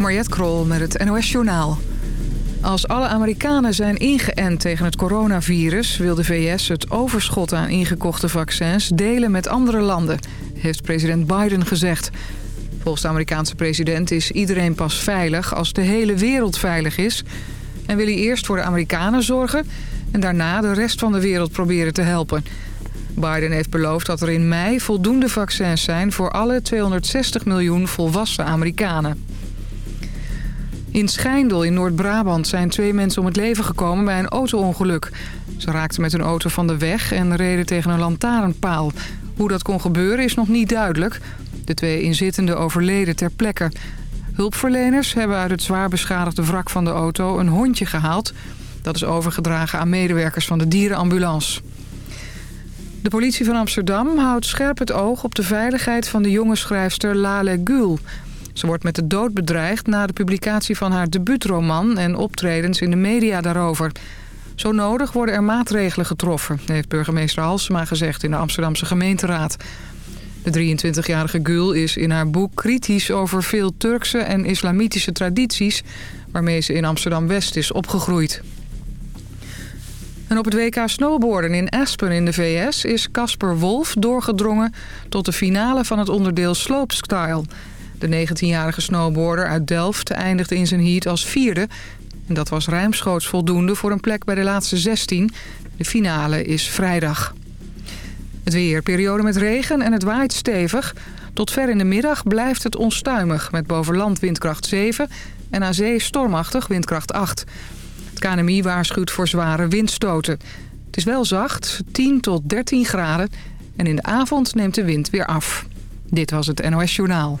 Mariette Krol met het NOS Journaal. Als alle Amerikanen zijn ingeënt tegen het coronavirus... wil de VS het overschot aan ingekochte vaccins delen met andere landen... heeft president Biden gezegd. Volgens de Amerikaanse president is iedereen pas veilig als de hele wereld veilig is... en wil hij eerst voor de Amerikanen zorgen... en daarna de rest van de wereld proberen te helpen... Biden heeft beloofd dat er in mei voldoende vaccins zijn... voor alle 260 miljoen volwassen Amerikanen. In Schijndel in Noord-Brabant zijn twee mensen om het leven gekomen bij een auto-ongeluk. Ze raakten met hun auto van de weg en reden tegen een lantaarnpaal. Hoe dat kon gebeuren is nog niet duidelijk. De twee inzittenden overleden ter plekke. Hulpverleners hebben uit het zwaar beschadigde wrak van de auto een hondje gehaald. Dat is overgedragen aan medewerkers van de dierenambulance. De politie van Amsterdam houdt scherp het oog op de veiligheid van de jonge schrijfster Lale Gül. Ze wordt met de dood bedreigd na de publicatie van haar debuutroman en optredens in de media daarover. Zo nodig worden er maatregelen getroffen, heeft burgemeester Halsema gezegd in de Amsterdamse gemeenteraad. De 23-jarige Gül is in haar boek kritisch over veel Turkse en islamitische tradities... waarmee ze in Amsterdam-West is opgegroeid. En op het WK snowboarden in Aspen in de VS is Casper Wolf doorgedrongen tot de finale van het onderdeel slopestyle. De 19-jarige snowboarder uit Delft eindigde in zijn heat als vierde. En dat was ruimschoots voldoende voor een plek bij de laatste 16. De finale is vrijdag. Het weer, periode met regen en het waait stevig. Tot ver in de middag blijft het onstuimig met boven land windkracht 7... en aan zee stormachtig windkracht 8. Het KNMI waarschuwt voor zware windstoten. Het is wel zacht, 10 tot 13 graden... en in de avond neemt de wind weer af. Dit was het NOS Journaal.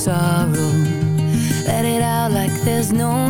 sorrow. Let it out like there's no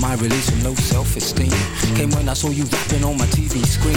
My release from low self-esteem. Came when I saw you rapping on my TV screen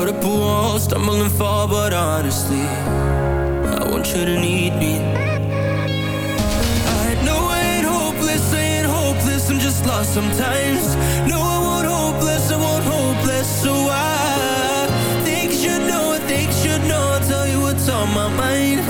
put up a wall, stumble and fall, but honestly, I want you to need me. I know I ain't hopeless, I ain't hopeless, I'm just lost sometimes. No, I won't hopeless, I won't hopeless, so I think you should know, I think you should know, I'll tell you what's on my mind.